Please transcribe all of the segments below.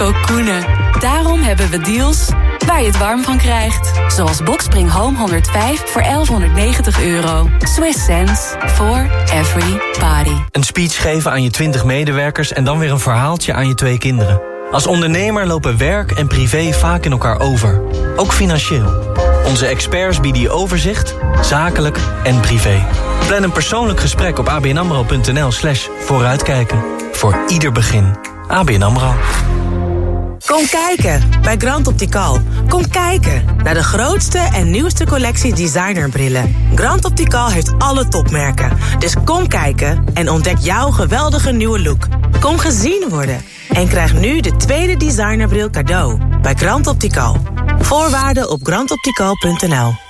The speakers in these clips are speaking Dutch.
Kokoenen. Daarom hebben we deals waar je het warm van krijgt. Zoals Boxspring Home 105 voor 1190 euro. Swiss sense for every party. Een speech geven aan je 20 medewerkers en dan weer een verhaaltje aan je twee kinderen. Als ondernemer lopen werk en privé vaak in elkaar over. Ook financieel. Onze experts bieden je overzicht, zakelijk en privé. Plan een persoonlijk gesprek op abnamro.nl vooruitkijken. Voor ieder begin. ABN AMRO. Kom kijken bij Grand Optical. Kom kijken naar de grootste en nieuwste collectie designerbrillen. Grand Optical heeft alle topmerken. Dus kom kijken en ontdek jouw geweldige nieuwe look. Kom gezien worden en krijg nu de tweede designerbril cadeau bij Grand Optical. Voorwaarden op grandoptical.nl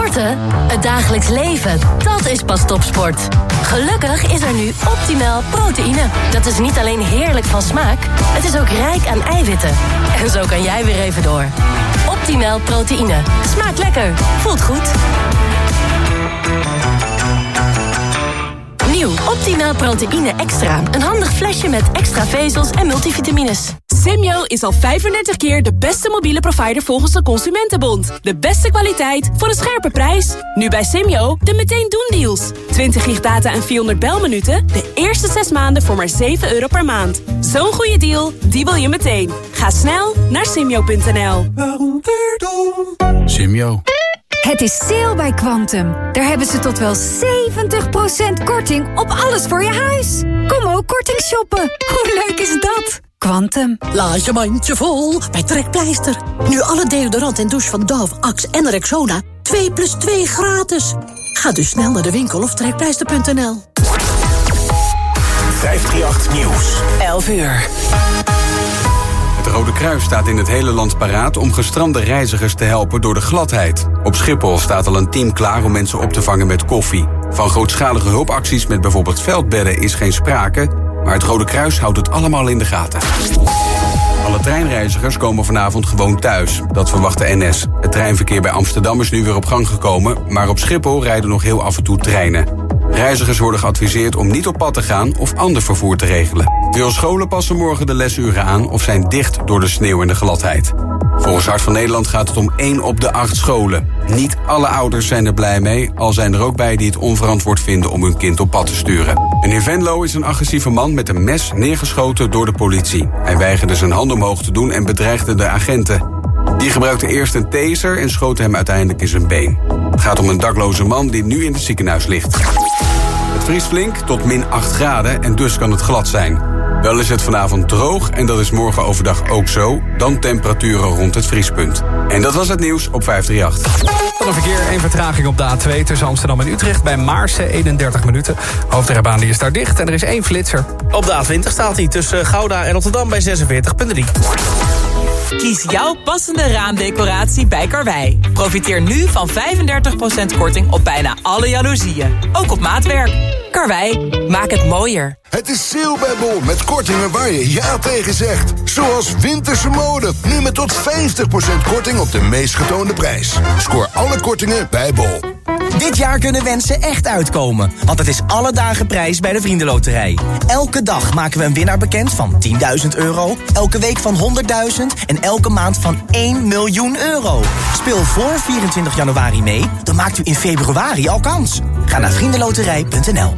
Het dagelijks leven, dat is pas topsport. Gelukkig is er nu optimaal proteïne. Dat is niet alleen heerlijk van smaak, het is ook rijk aan eiwitten. En zo kan jij weer even door. Optimaal proteïne. Smaakt lekker. Voelt goed. Nieuw Optimaal proteïne extra. Een handig flesje met extra vezels en multivitamines. Simyo is al 35 keer de beste mobiele provider volgens de Consumentenbond. De beste kwaliteit voor een scherpe prijs. Nu bij Simyo de meteen doen deals. 20 gig data en 400 belminuten. De eerste 6 maanden voor maar 7 euro per maand. Zo'n goede deal, die wil je meteen. Ga snel naar simyo.nl. Simyo. Het is sale bij Quantum. Daar hebben ze tot wel 70% korting op alles voor je huis. Kom ook korting shoppen. Hoe leuk is dat? Quantum. Laat je mandje vol bij Trekpleister. Nu alle deodorant en douche van Dove, Axe en Rexona 2 plus 2 gratis. Ga dus snel naar de winkel of trekpleister.nl. 538 Nieuws. 11 uur. Het Rode Kruis staat in het hele land paraat om gestrande reizigers te helpen door de gladheid. Op Schiphol staat al een team klaar om mensen op te vangen met koffie. Van grootschalige hulpacties met bijvoorbeeld veldbedden is geen sprake, maar het Rode Kruis houdt het allemaal in de gaten. Alle treinreizigers komen vanavond gewoon thuis. Dat verwacht de NS. Het treinverkeer bij Amsterdam is nu weer op gang gekomen, maar op Schiphol rijden nog heel af en toe treinen. Reizigers worden geadviseerd om niet op pad te gaan of ander vervoer te regelen. Veel scholen passen morgen de lesuren aan of zijn dicht door de sneeuw en de gladheid. Volgens Hart van Nederland gaat het om 1 op de 8 scholen. Niet alle ouders zijn er blij mee, al zijn er ook bij die het onverantwoord vinden om hun kind op pad te sturen. En in Venlo is een agressieve man met een mes neergeschoten door de politie. Hij weigerde zijn hand omhoog te doen en bedreigde de agenten. Die gebruikte eerst een taser en schoot hem uiteindelijk in zijn been. Het gaat om een dakloze man die nu in het ziekenhuis ligt. Het vriest flink tot min 8 graden en dus kan het glad zijn. Wel is het vanavond droog en dat is morgen overdag ook zo. Dan temperaturen rond het vriespunt. En dat was het nieuws op 538. Dan een verkeer, één vertraging op de A2 tussen Amsterdam en Utrecht... bij Maarsen, 31 minuten. Hoofdrijbaan die is daar dicht en er is één flitser. Op de A20 staat hij tussen Gouda en Rotterdam bij 46,3. Kies jouw passende raamdecoratie bij Karwei. Profiteer nu van 35% korting op bijna alle jaloezieën. Ook op maatwerk. Karwei, maak het mooier. Het is sale bij Bol met kortingen waar je ja tegen zegt. Zoals winterse mode. Nu met tot 50% korting op de meest getoonde prijs. Scoor alle kortingen bij Bol. Dit jaar kunnen wensen echt uitkomen, want het is alle dagen prijs bij de Vriendenloterij. Elke dag maken we een winnaar bekend van 10.000 euro, elke week van 100.000 en elke maand van 1 miljoen euro. Speel voor 24 januari mee, dan maakt u in februari al kans. Ga naar vriendenloterij.nl.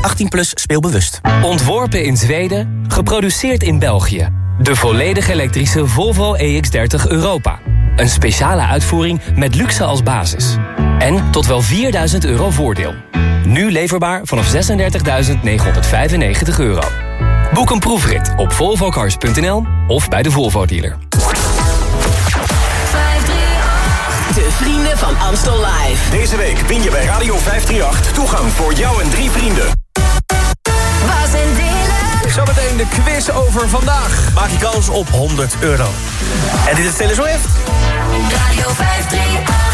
18 plus speelbewust. Ontworpen in Zweden, geproduceerd in België. De volledig elektrische Volvo EX30 Europa. Een speciale uitvoering met luxe als basis. En tot wel 4000 euro voordeel. Nu leverbaar vanaf 36.995 euro. Boek een proefrit op volvocars.nl of bij de Volvo dealer. De vrienden van Amstel Live. Deze week win je bij Radio 538 toegang voor jou en drie vrienden. Bas en Dylan. Zometeen de quiz over vandaag. Maak je kans op 100 euro. En dit is Taylor Swift. Radio 538.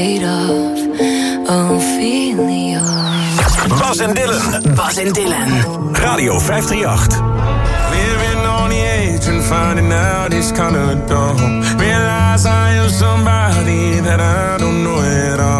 fade off. Ophelia. Bas en Dylan. Bas en Dylan. Radio 538. Living on the edge and finding out it's kind of dumb. Realize I am somebody that I don't know at all.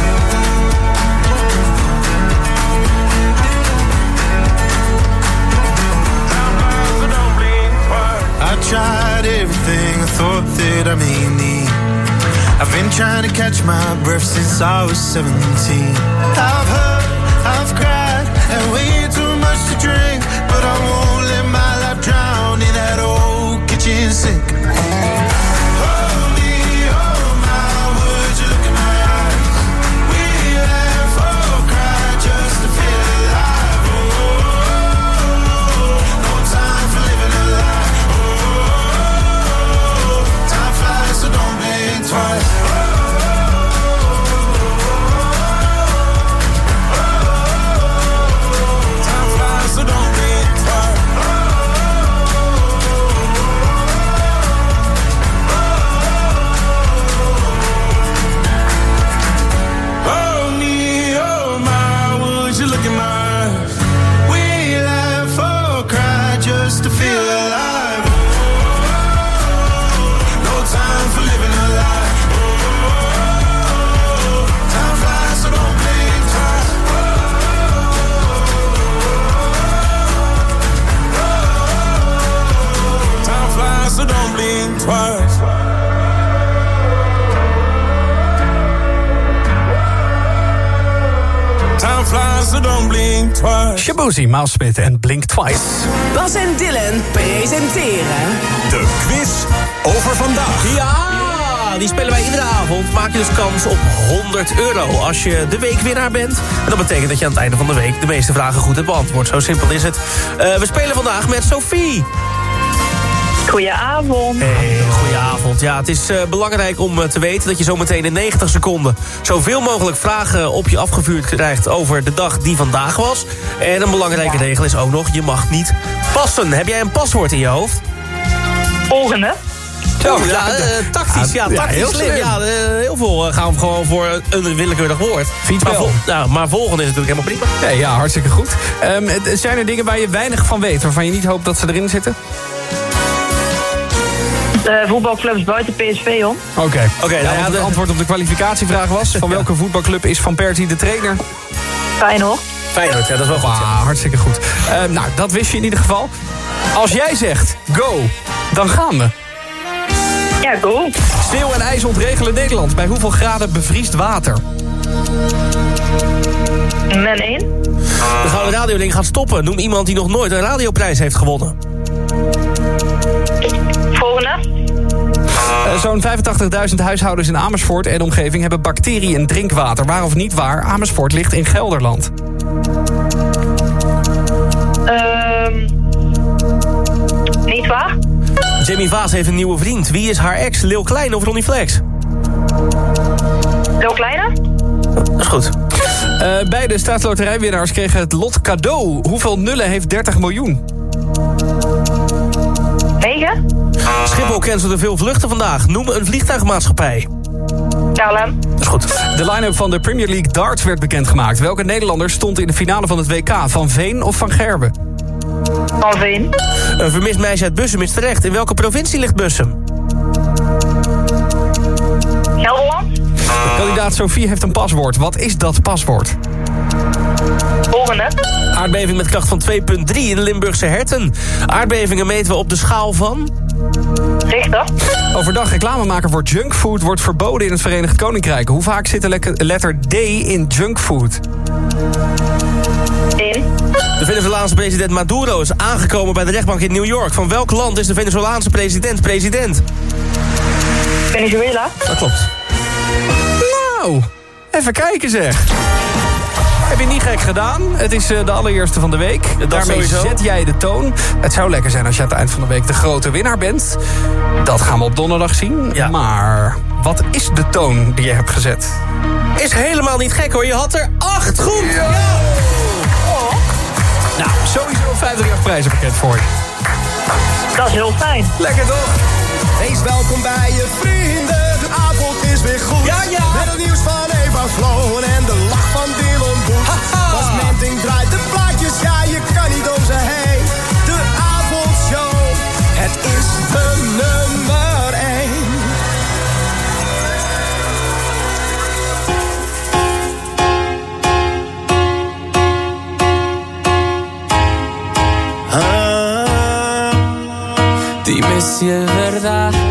shit I may need. I've been trying to catch my breath since I was 17. So don't blink twice. Shabuzi, Miles Smith en Blink Twice. Bas en Dylan presenteren... De quiz over vandaag. Ja, die spelen wij iedere avond. Maak je dus kans op 100 euro als je de weekwinnaar bent. En dat betekent dat je aan het einde van de week de meeste vragen goed hebt beantwoord. Zo simpel is het. Eh, we spelen vandaag met Sophie. Goedenavond. Hey, goedenavond. Ja, het is eh, belangrijk om eh, te weten dat je zometeen in 90 seconden... zoveel mogelijk vragen op je afgevuurd krijgt over de dag die vandaag was. En een belangrijke regel is ook nog, je mag niet passen. Heb jij een paswoord in je hoofd? Volgende. Zo, ja, tactisch, ja, Ja, tactisch heel slim. Ja, heel veel gaan we gewoon voor een willekeurig woord. Maar, vol- nou, maar volgende is natuurlijk helemaal prima. Nee, ja, hartstikke goed. Ehm, het- zijn er dingen waar je weinig van weet... waarvan je niet hoopt dat ze erin zitten? Eh, voetbalclubs buiten PSV om. Oké. Oké, nou nou ja, het de- antwoord op de kwalificatievraag was... van welke voetbalclub is Van Persie de trainer? Feyenoord. Feyenoord, ja, dat is wel goed. ja. Ah, hartstikke goed. Ehm, nou, dat wist je in ieder geval. Als jij zegt go, dan gaan we. Ja, go. Sneeuw en ijs ontregelen Nederland. Bij hoeveel graden bevriest water? Men 1. De Gouden Radio-ding gaat stoppen. Noem iemand die nog nooit een radioprijs heeft gewonnen. Zo'n 85.000 huishoudens in Amersfoort en omgeving... hebben bacteriën in drinkwater. Waar of niet waar, Amersfoort ligt in Gelderland. Ehm niet waar? Jamie Vaas heeft een nieuwe vriend. Wie is haar ex? Lil Klein of Ronnie Flex? Heel kleine? Dat is goed. Eh, beide staatsloterijwinnaars kregen het lot cadeau. Hoeveel nullen heeft 30 miljoen? 9. Schiphol cancelde veel vluchten vandaag. Noem een vliegtuigmaatschappij. KLM. Dat is goed. De line-up van de Premier League darts werd bekendgemaakt. Welke Nederlander stond in de finale van het WK? Van Veen of Van Gerben? Van Veen. Een vermist meisje uit Bussum is terecht. In welke provincie ligt Bussum? Gelderland. Kandidaat Sophie heeft een paswoord. Wat is dat paswoord? Volgende. Aardbeving met kracht van 2,3 in de Limburgse Herten. Aardbevingen meten we op de schaal van... Richter. Overdag reclame maken voor junkfood wordt verboden in het Verenigd Koninkrijk. Hoe vaak zit de letter D in junkfood? 1. De Venezolaanse president Maduro is aangekomen bij de rechtbank in New York. Van welk land is de Venezolaanse president president? Venezuela. Dat klopt. Nou, even kijken zeg. Niet gek gedaan. Het is eh, de allereerste van de week. Daarmee sowieso. zet jij de toon. Het zou lekker zijn als je aan het eind van de week de grote winnaar bent. Dat gaan we op donderdag zien. Maar wat is de toon die je hebt gezet? Is helemaal niet gek hoor, je had er acht goed! Nou, sowieso een 50 prijzenpakket voor je. Dat is heel fijn. Lekker toch? Wees welkom bij je vrienden. Is weer goed. Ja, ja. Met het nieuws van Eva Floon en de lach van Dylan Boet. Als Menting draait de plaatjes, ja, je kan niet om ze heen. De avondshow, het is de nummer 1. Dime si es verdad.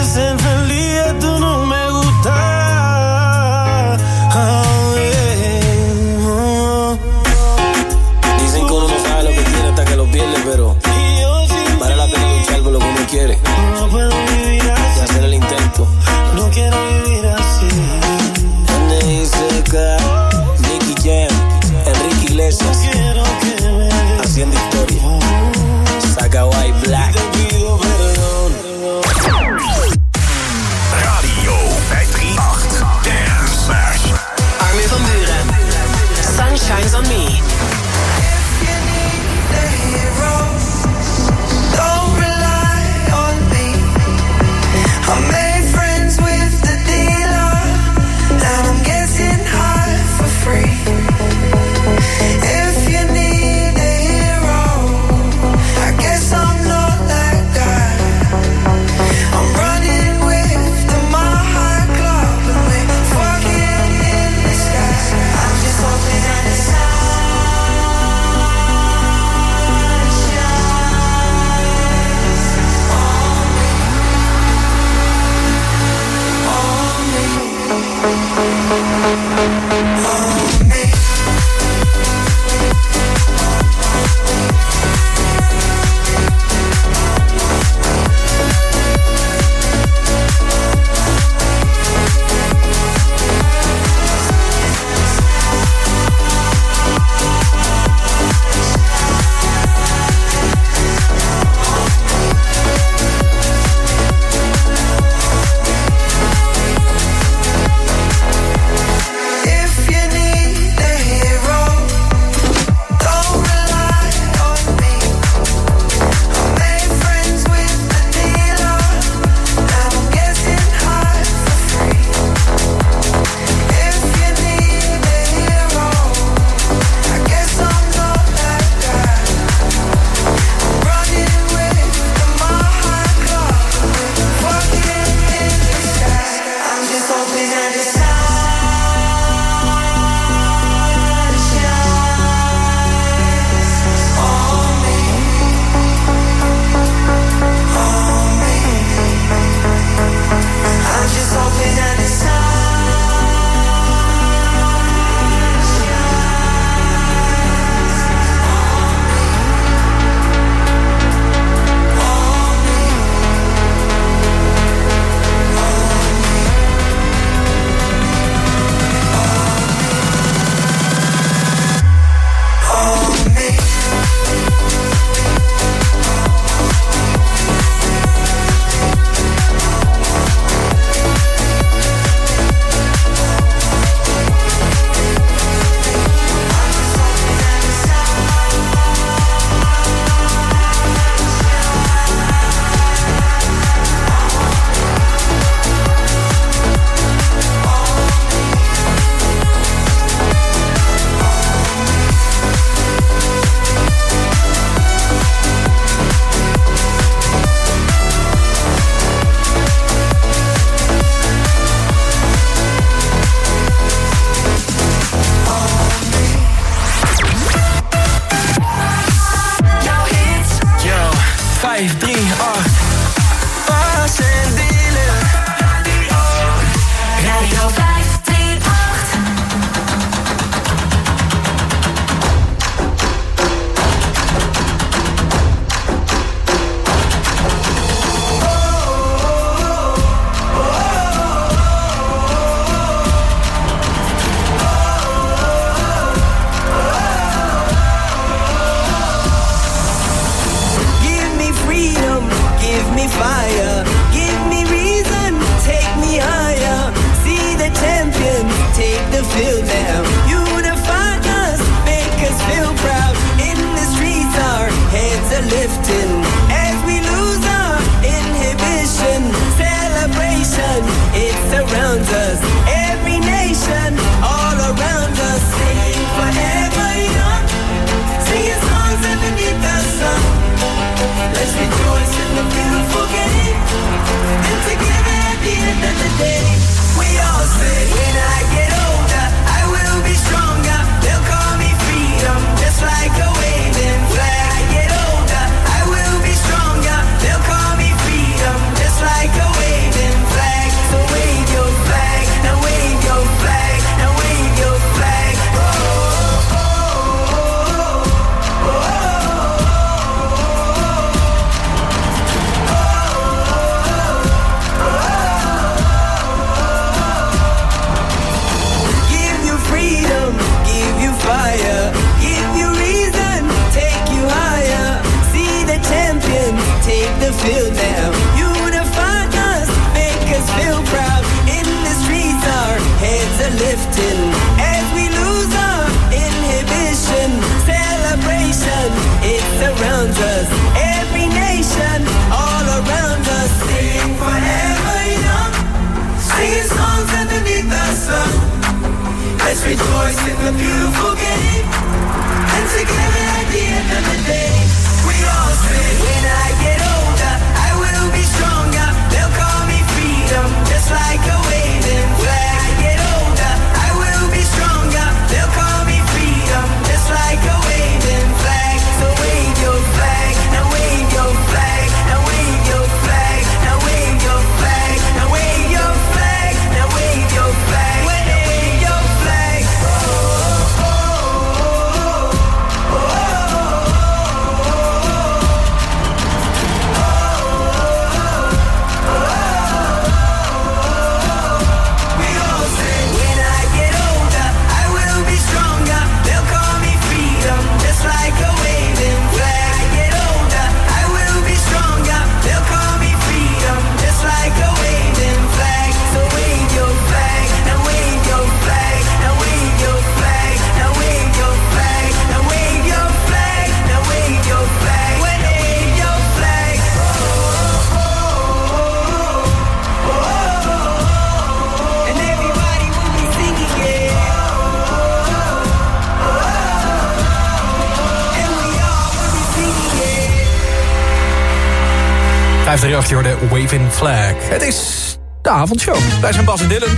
538 je hoorde Waving Flag. Het is de avondshow. Wij zijn Bas en Dylan.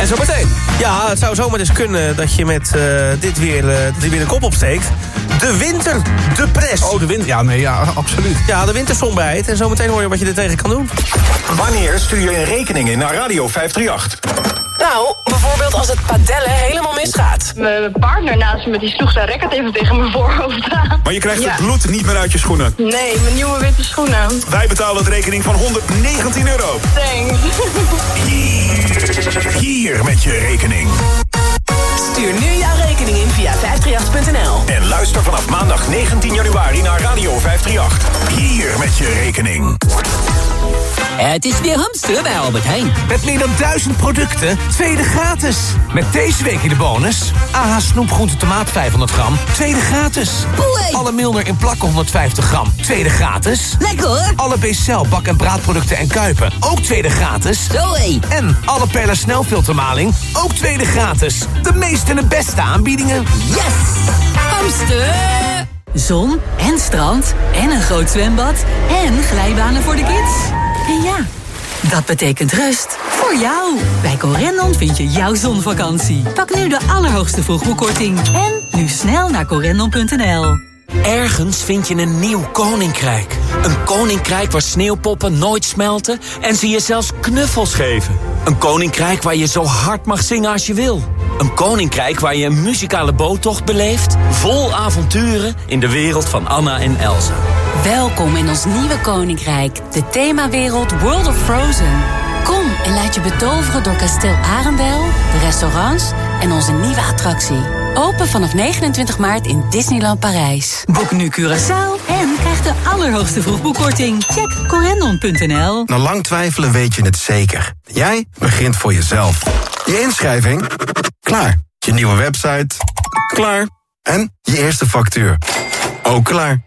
En zo meteen. Ja, het zou zomaar eens kunnen dat je met eh, dit weer, eh, dat je weer de kop opsteekt. De winter, de pres. Oh, de winter. Ja, nee, ja, absoluut. Ja, de wintersomberheid. En zometeen hoor je wat je er tegen kan doen. Wanneer stuur je een rekening in naar Radio 538? Nou, bijvoorbeeld als het padellen helemaal misgaat. Mijn partner naast me die sloeg zijn racket even tegen mijn voorhoofd aan. Maar je krijgt Ja. het bloed niet meer uit je schoenen. Nee, mijn nieuwe witte schoenen. Wij betalen een rekening van 119 euro. Thanks. Hier met je rekening. Stuur nu jouw rekening in via 538.nl. En luister vanaf maandag 19 januari naar Radio 538. Hier met je rekening. Het is weer hamster bij Albert Heijn. Met meer dan duizend producten, tweede gratis. Met deze week in de bonus... AH snoepgroente tomaat 500 gram, tweede gratis. Alle Milner in plakken 150 gram, tweede gratis. Lekker hoor. Alle Bcel bak- en braadproducten en kuipen, ook tweede gratis. Zoé. En alle Perla snelfiltermaling, ook tweede gratis. De meeste en de beste aanbiedingen. Yes! Hamster! Zon en strand en een groot zwembad en glijbanen voor de kids. En ja, dat betekent rust voor jou. Bij Corendon vind je jouw zonvakantie. Pak nu de allerhoogste vroegboekkorting. En nu snel naar corendon.nl. Ergens vind je een nieuw koninkrijk. Een koninkrijk waar sneeuwpoppen nooit smelten en ze je zelfs knuffels geven. Een koninkrijk waar je zo hard mag zingen als je wil. Een koninkrijk waar je een muzikale boottocht beleeft, vol avonturen in de wereld van Anna en Elsa. Welkom in ons nieuwe koninkrijk, de themawereld World of Frozen. Kom en laat je betoveren door kasteel Arendel, de restaurants en onze nieuwe attractie. Open vanaf 29 maart in Disneyland Parijs. Boek nu Curaçao en krijg de allerhoogste vroegboekkorting. Check corendon.nl. Na lang twijfelen weet je het zeker. Jij begint voor jezelf. Je inschrijving? Klaar. Je nieuwe website? Klaar. En je eerste factuur? Ook klaar.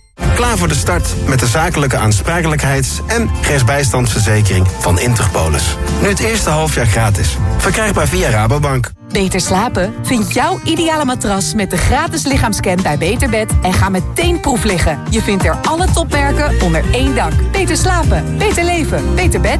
Klaar voor de start met de zakelijke aansprakelijkheids- en rechtsbijstandsverzekering van Interpolis. Nu het eerste halfjaar gratis. Verkrijgbaar via Rabobank. Beter slapen? Vind jouw ideale matras met de gratis lichaamscan bij Beterbed en ga meteen proef liggen. Je vindt er alle topmerken onder één dak. Beter slapen, beter leven, beter bed.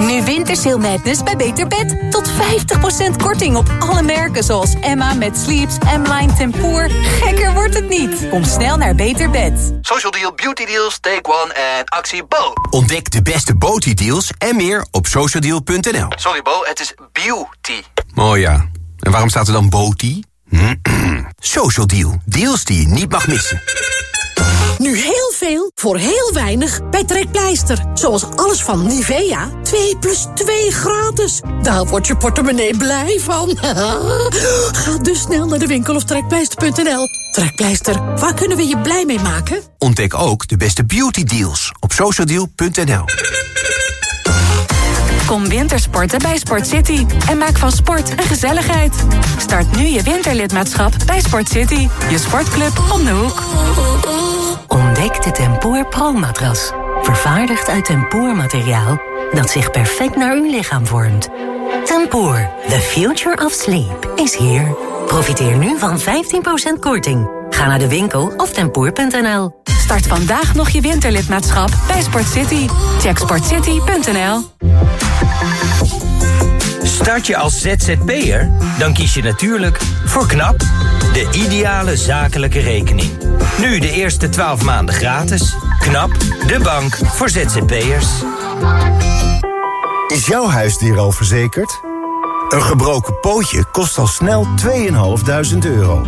Nu Wintersale Madness bij Beter Bed. Tot 50% korting op alle merken zoals Emma met Sleeps, M-Line Tempoor. Gekker wordt het niet. Kom snel naar Beter Bed. Social Deal, Beauty Deals, Take One en actie Bo. Ontdek de beste beauty deals en meer op socialdeal.nl. Sorry Bo, het is beauty. Oh ja. En waarom staat er dan Boti? Social Deal, deals die je niet mag missen. Nu heel voor heel weinig bij Trekpleister. Zoals alles van Nivea. 2 plus 2 gratis. Daar wordt je portemonnee blij van. Ga dus snel naar de winkel of trekpleister.nl. Trekpleister, waar kunnen we je blij mee maken? Ontdek ook de beste beauty deals op socialdeal.nl. Kom wintersporten bij Sport City en maak van sport een gezelligheid. Start nu je winterlidmaatschap bij Sport City, je sportclub om de hoek. De Tempoor Pro-matras. Vervaardigd uit tempoormateriaal dat zich perfect naar uw lichaam vormt. Tempoor, the future of sleep, is here. Profiteer nu van 15% korting. Ga naar de winkel of tempoor.nl. Start vandaag nog je winterlidmaatschap bij Sport City. Check sportcity.nl. Start je als ZZP'er? Dan kies je natuurlijk voor KNAP, de ideale zakelijke rekening. Nu de eerste 12 maanden gratis. KNAP, de bank voor ZZP'ers. Is jouw huisdier al verzekerd? Een gebroken pootje kost al snel 2.500 euro.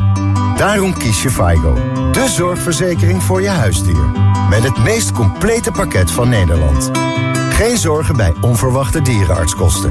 Daarom kies je FIGO, de zorgverzekering voor je huisdier. Met het meest complete pakket van Nederland. Geen zorgen bij onverwachte dierenartskosten.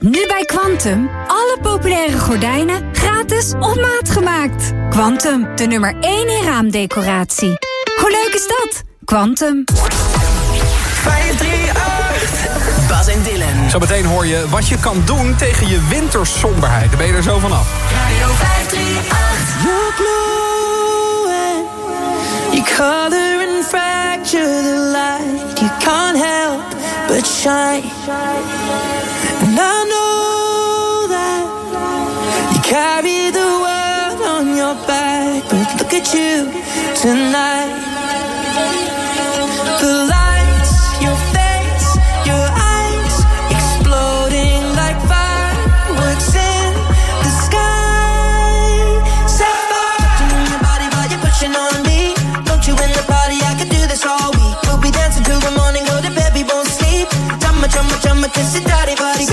Nu bij Quantum. Alle populaire gordijnen gratis op maat gemaakt. Quantum, de nummer 1 in raamdecoratie. Hoe leuk is dat? Quantum. 538. Bas en Dylan. Zometeen hoor je wat je kan doen tegen je wintersomberheid. Daar ben je er zo vanaf. Radio 538. You're glowing. You color and fracture the light. You can't help but shine. Carry the world on your back. But look at you tonight. The lights, your face, your eyes, exploding like fireworks in the sky. Sapphire, on your body while you're pushing on me. Don't you in the party? I could do this all week. We'll be dancing till the morning, go to bed, we won't sleep. Chumma, chumma, chumma, kiss it, daddy, body,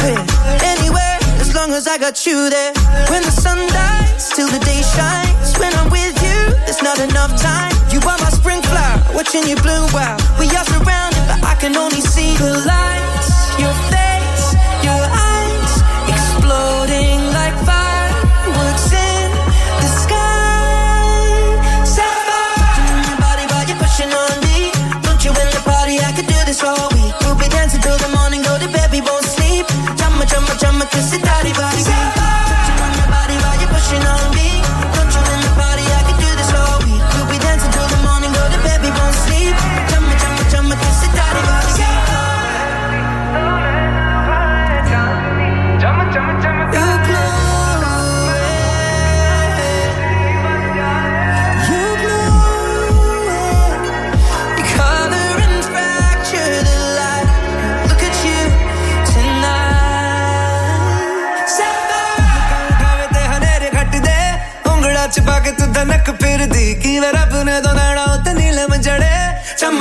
could anywhere as long as I got you there. When the sun dies, till the day shines. When I'm with you, there's not enough time. You are my spring flower, watching you bloom wild. We are surrounded, but I can only see the lights. Your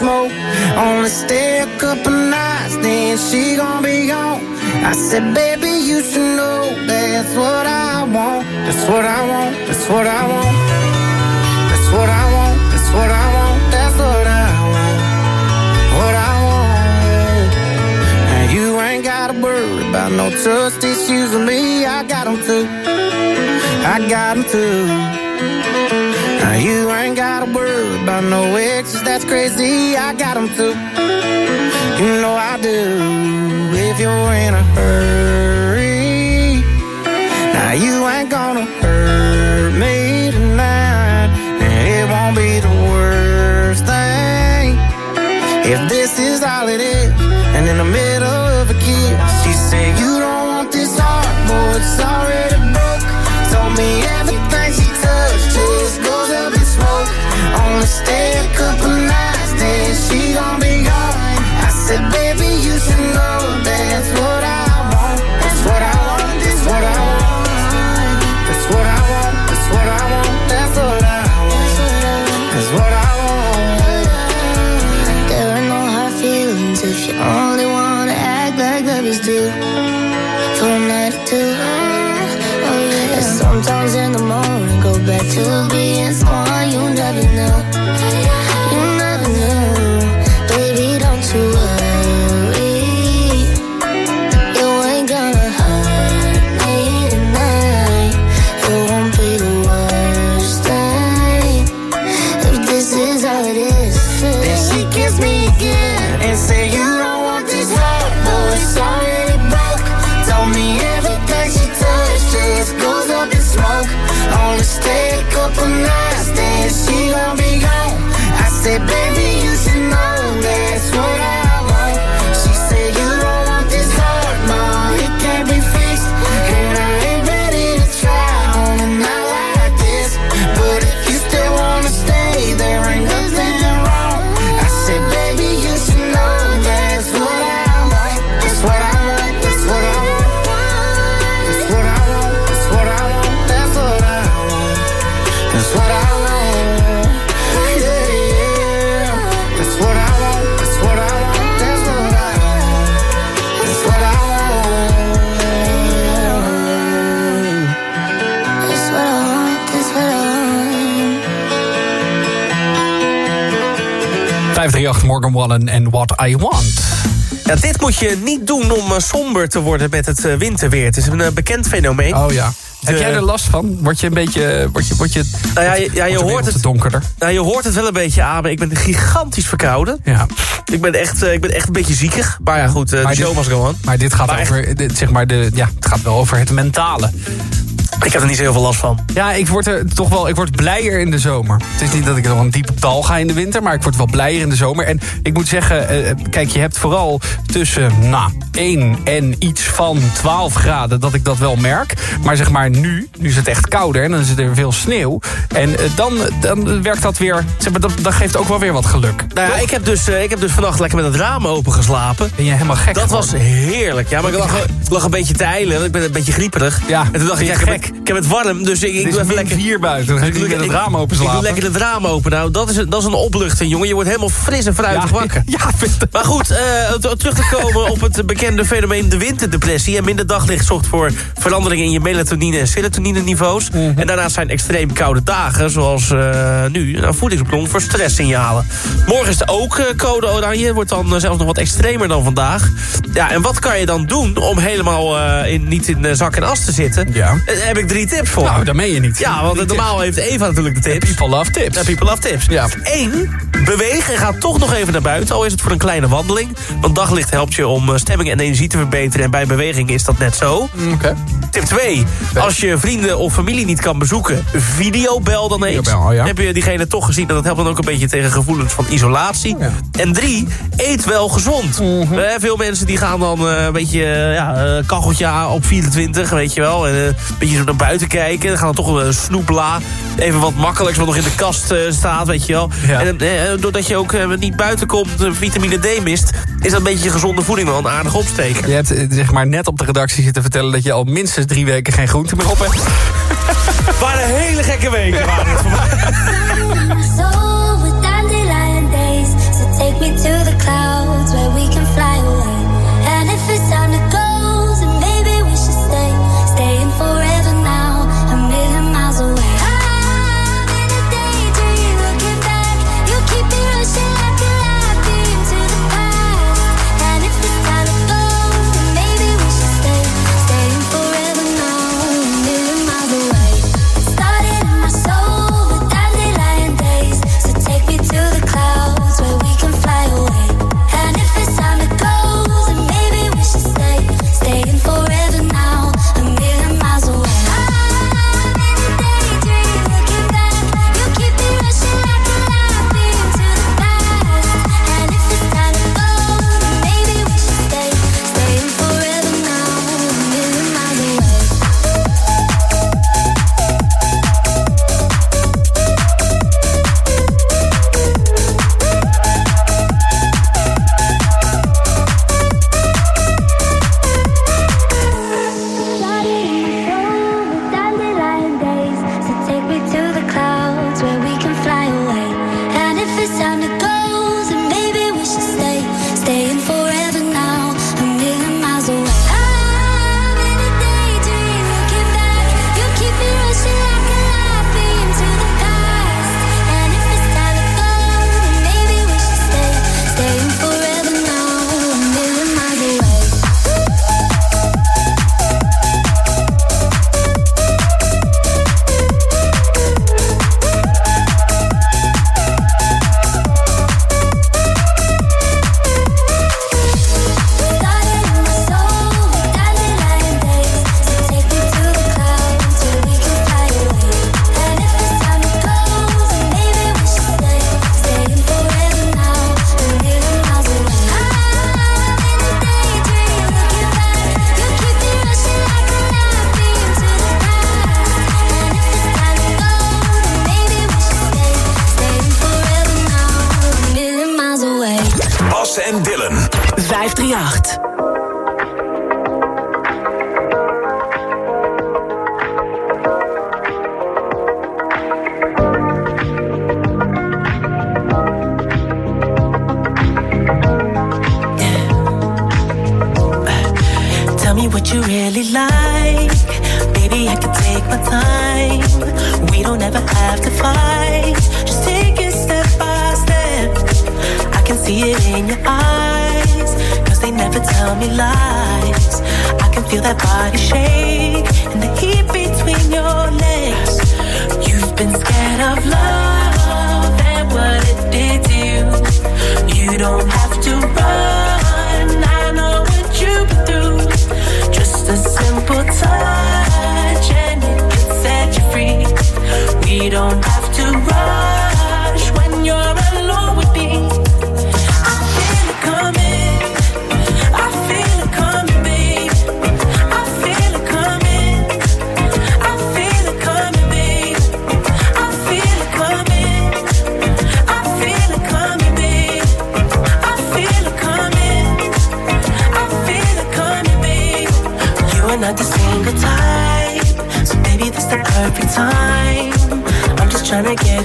smoke. Only stay a couple nights, then she gon' be gone. I said, baby, you should know that's what I want. That's what I want. That's what I want. That's what I want. That's what I want. That's what I want. What I want. And you ain't gotta worry about no trust issues with me. I got them too. I got them too. Now you ain't gotta worry about no exes, that's crazy. I got them too. You know I do. If you're in a hurry, now you ain't gonna Morgan Wallen en What I Want. Ja, dit moet je niet doen om eh, somber te worden met het eh, winterweer. Het is een eh, bekend fenomeen. Oh ja. Heb jij er last van? Word je een beetje... Word je, word je, Nou ja, je, ja, hoort het donkerder. Nou, je hoort het wel een beetje aan, maar ik ben gigantisch verkouden. Ja. Ik ben echt, ik ben echt een beetje ziekig. Maar ja, goed, de show dit, must go on. maar dit gaat Maar over, dit, zeg maar, de, ja, het gaat wel over het mentale. Ik heb er niet zo heel veel last van. Ja, ik word er toch wel, ik word blijer in de zomer. Het is niet dat ik nog een diepe dal ga in de winter, maar ik word wel blijer in de zomer. En ik moet zeggen, eh, kijk, je hebt vooral tussen, nou, 1 en iets van 12 graden dat ik dat wel merk. Maar zeg maar nu, nu is het echt kouder en dan is er veel sneeuw. En eh, dan, dan werkt dat weer, zeg maar, dat, dat geeft ook wel weer wat geluk. Nou ja, ik heb, dus, eh, ik heb dus vannacht lekker met het raam open geslapen. Ben je helemaal gek Dat was heerlijk. Ja, maar ik lag, ik lag een beetje te eilen. want Ik ben een beetje grieperig. Ja, en toen dacht ik, ja, ik, het- ik heb het warm, dus ik, ik Het doe even lekker... 4 buiten, Ik doe met het lekker- raam open Ik slapen. doe lekker het raam open. Nou, dat is, een- dat is een opluchting, jongen. Je wordt helemaal fris en fruitig Ja, wakker. ja, vind het- Maar goed, eh, terug te komen op het bekende fenomeen de winterdepressie. En minder daglicht zorgt voor veranderingen in je melatonine en serotonine niveaus. Mhm. En daarnaast zijn extreem koude dagen, zoals eh, nu, een voedingsbron voor stresssignalen. Morgen is er ook eh, code oranje, wordt dan zelfs nog wat extremer dan vandaag. Ja, en wat kan je dan doen om helemaal in, niet in zak en as te zitten? Ja. Daar heb ik drie tips voor. Nou, dat meen je niet. Ja, want normaal heeft Eva natuurlijk de tips. People love tips. Ja, people love tips. Ja. Eén, beweeg en ga toch nog even naar buiten. Al is het voor een kleine wandeling. Want daglicht helpt je om eh, stemming en energie te verbeteren. En bij beweging is dat net zo. Oké. Tip 2. Als je vrienden of familie niet kan bezoeken, videobel dan eens. Videobel, oh ja. Heb je diegene toch gezien? En dat helpt dan ook een beetje tegen gevoelens van isolatie. En 3, eet wel gezond. Mhm. Eh, veel mensen die gaan dan eh, een beetje uh, ja, uh, kacheltje op 24, weet je wel. En, een beetje zo naar buiten kijken. Dan gaan dan toch een snoepla. Even wat makkelijks wat nog in de kast staat, weet je wel. En doordat je ook niet buiten komt, vitamine D mist... is dat een beetje gezonde voeding wel een aardig opsteken. Je hebt zeg maar, net op de redactie zitten vertellen dat je al minstens minstens drie weken geen groente meer op heb. Het waren hele gekke weken. Waren het voor mij. take me to the clouds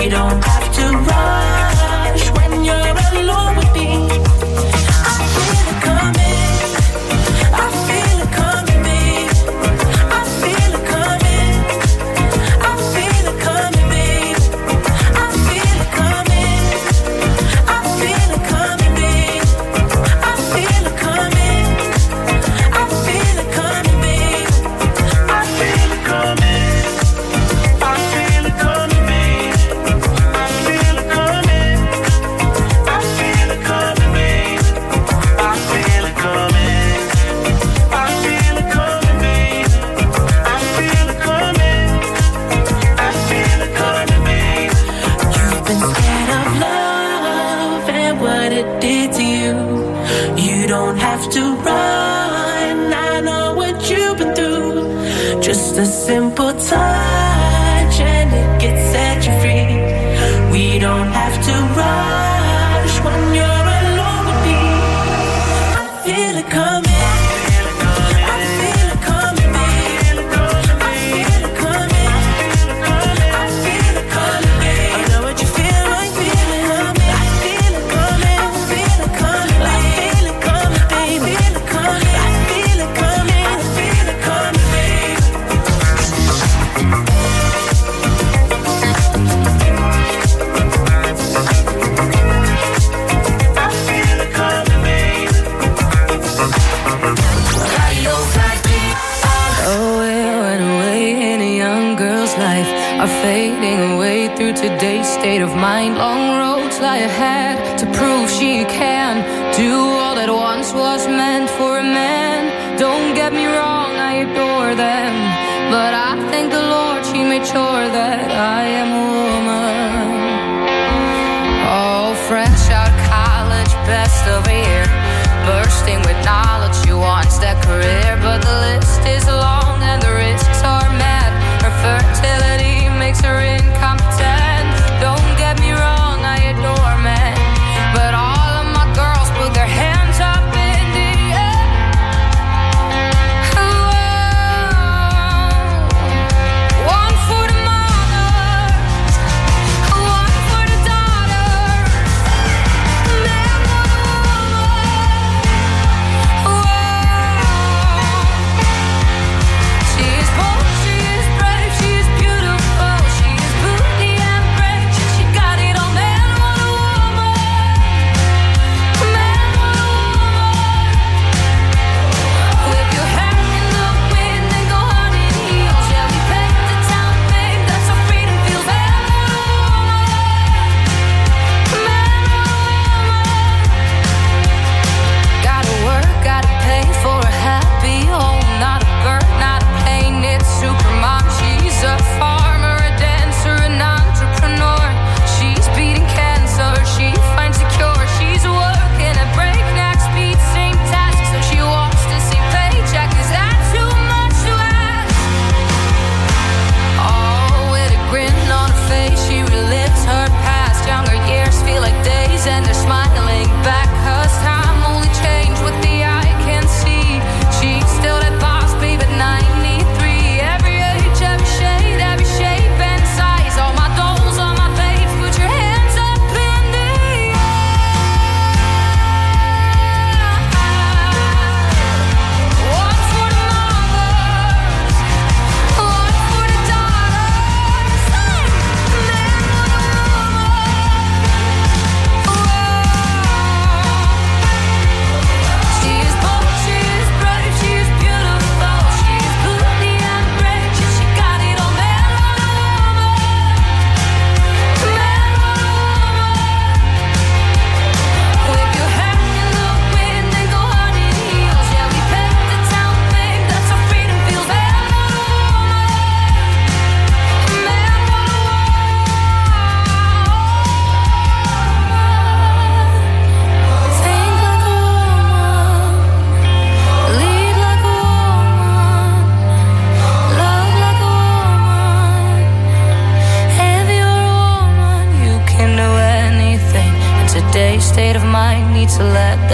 we don't have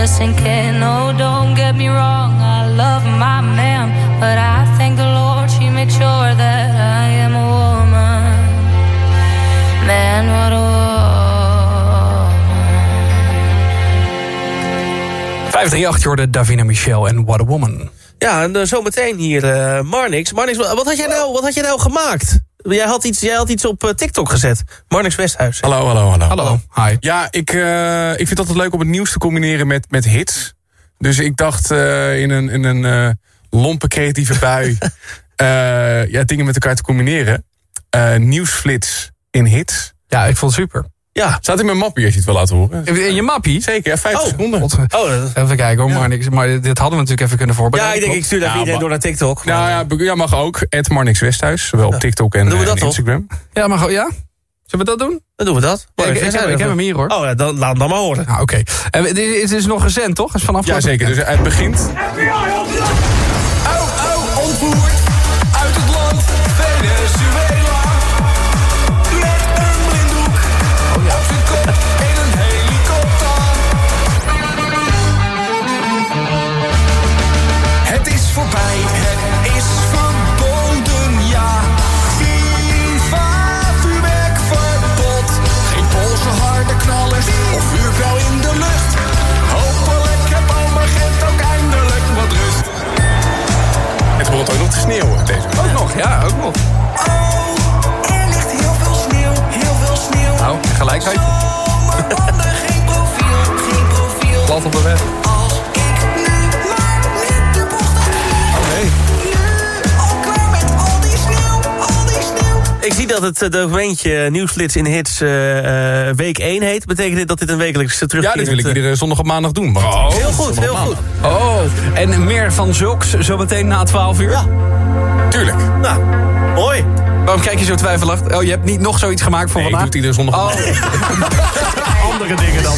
sink in. Oh, don't get me wrong, I love my man, but I thank the Lord she made sure that I am a woman. Man, what a woman. 538 hoorde Davina Michel en What a Woman. Ja, en uh, zometeen hier uh, Marnix. Marnix, wat had, jij nou, wat had jij nou gemaakt? Jij had iets, jij had iets op uh, TikTok gezet. Marnix Westhuis. Hallo, hallo, hallo. Hallo, hi. Ja, ik, uh, ik vind het altijd leuk om het nieuws te combineren met, met hits. Dus ik dacht uh, in een, in een uh, lompe creatieve bui ja, dingen met elkaar te combineren. nieuwsflits in hits. Ja, ik vond het super. Ja. Staat in mijn mappie als je het wil laten horen. In je mappie? Zeker, ja, 50 oh. seconden. Oh, even kijken hoor, ja. Marnix. Maar dit hadden we natuurlijk even kunnen voorbereiden. Ja, ik denk ik stuur dat ja, iedereen door naar TikTok. Nou ja, ja mag ook. Ed Marnix Westhuis. Zowel op TikTok en, doen we dat en Instagram. Ja, mag ook. Ja? Zullen we dat doen? Dan doen we dat. Ja, ik, ik, heb, ik, heb, hem hier hoor. Oh, ja, dan, laat hem dan maar horen. Ah, Oké. Okay. Het is nog recent toch? Is vanaf ja, zeker. Dus het begint... FBI, oh, oh, ontvoerd het eh, de documentje Nieuwslits in Hits eh, eh, week 1 heet... betekent dit dat dit een wekelijkse terugkeer? Ja, dit wil ik iedere zondag op maandag doen. Oh, heel goed, heel goed. Oh, en meer van zulks zo meteen na 12 uur? Ja. Tuurlijk. Nou, hoi. Waarom kijk je zo twijfelachtig? Oh, je hebt niet nog zoiets gemaakt voor nee, vandaag? ik doe het iedere zondag. Oh. Andere dingen dan.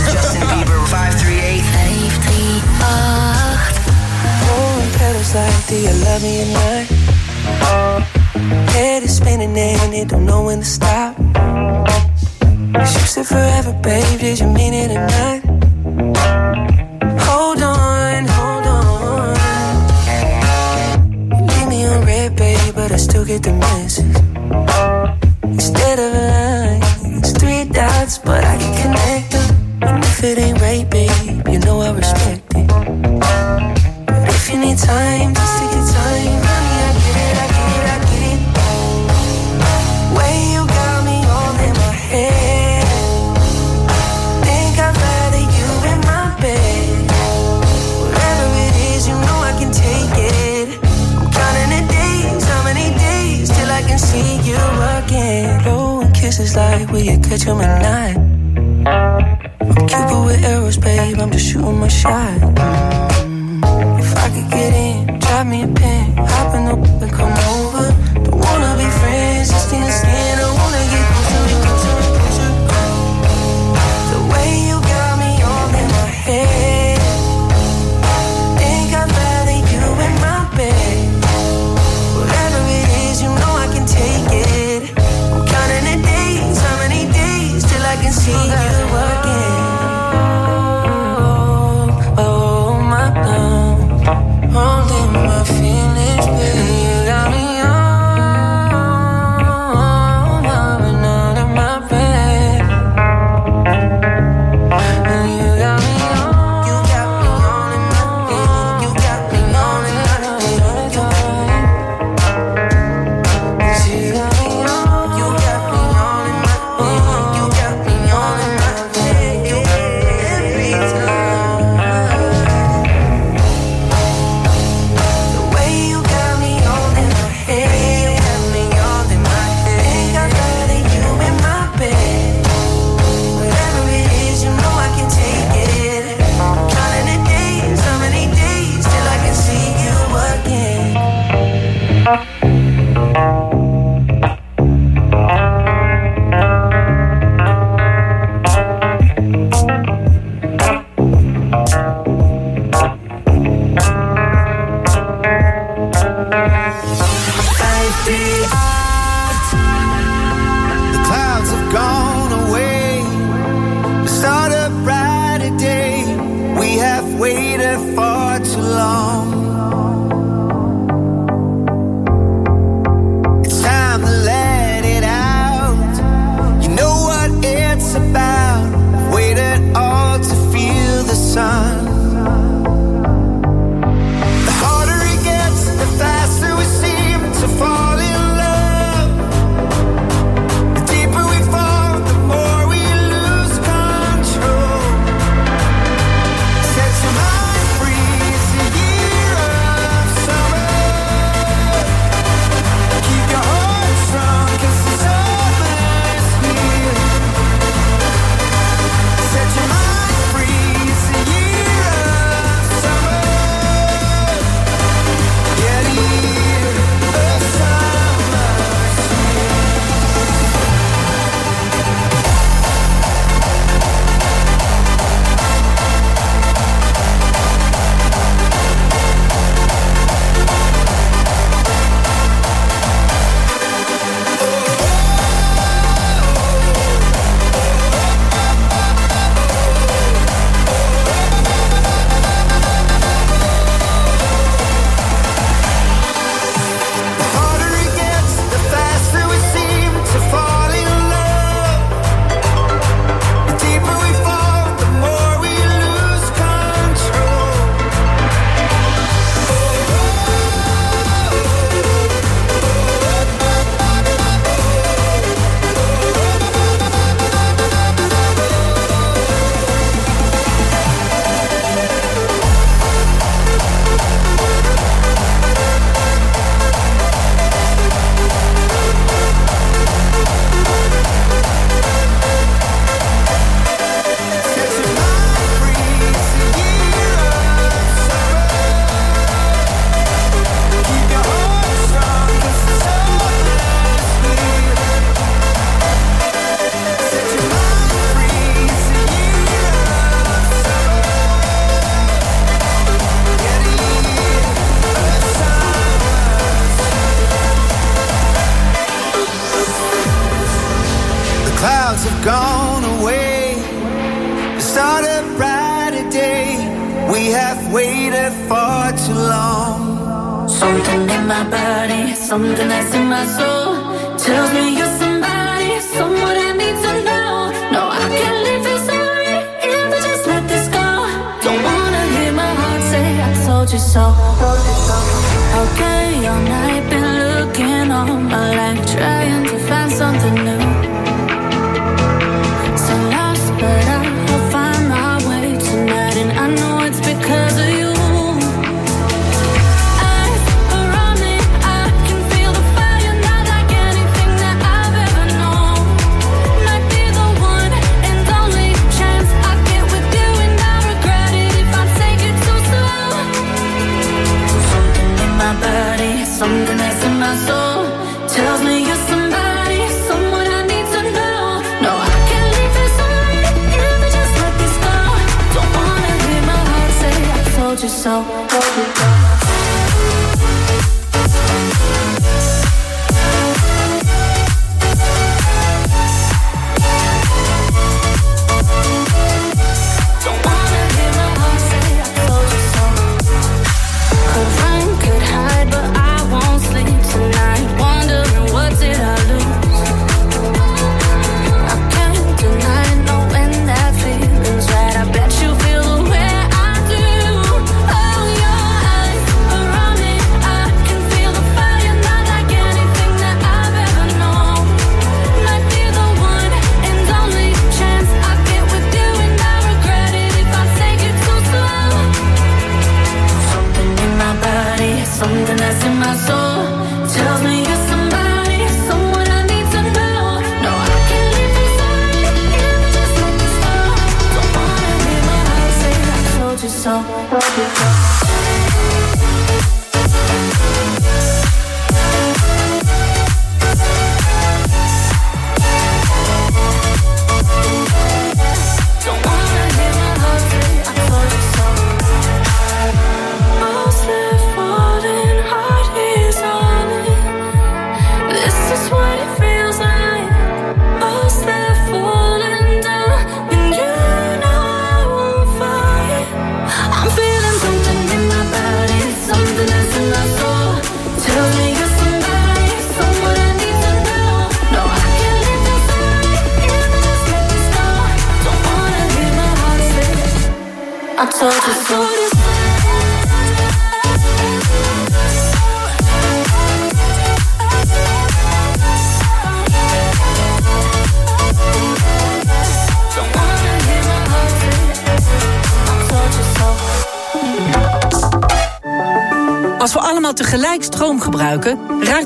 Head is spinning and it don't know when to stop. You said forever, babe, did you mean it or not? Hold on, hold on. You leave me on red, babe, but I still get the message. Instead of a line, it's three dots, but I can connect them. And if it ain't right, babe, you know I respect it. But if you need time, just take your time. Will you catch 'em at night? I'm Cupid with arrows, babe. I'm just shooting my shot. If I could get in, drop me a pin, hop in the and come over. Don't wanna be friends, just in the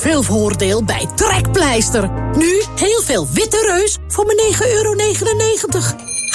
Veel voordeel bij Trekpleister. Nu heel veel witte reus voor maar 9,99 euro.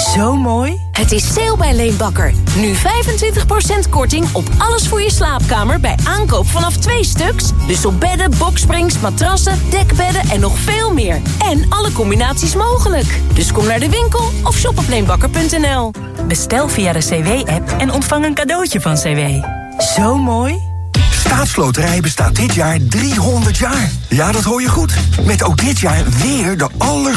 Zo mooi. Het is sale bij Leenbakker. Nu 25% korting op alles voor je slaapkamer bij aankoop vanaf twee stuks. Dus op bedden, boksprings, matrassen, dekbedden en nog veel meer. En alle combinaties mogelijk. Dus kom naar de winkel of shop op leenbakker.nl. Bestel via de CW-app en ontvang een cadeautje van CW. Zo mooi. Staatsloterij bestaat dit jaar 300 jaar. Ja, dat hoor je goed. Met ook dit jaar weer de allergrootste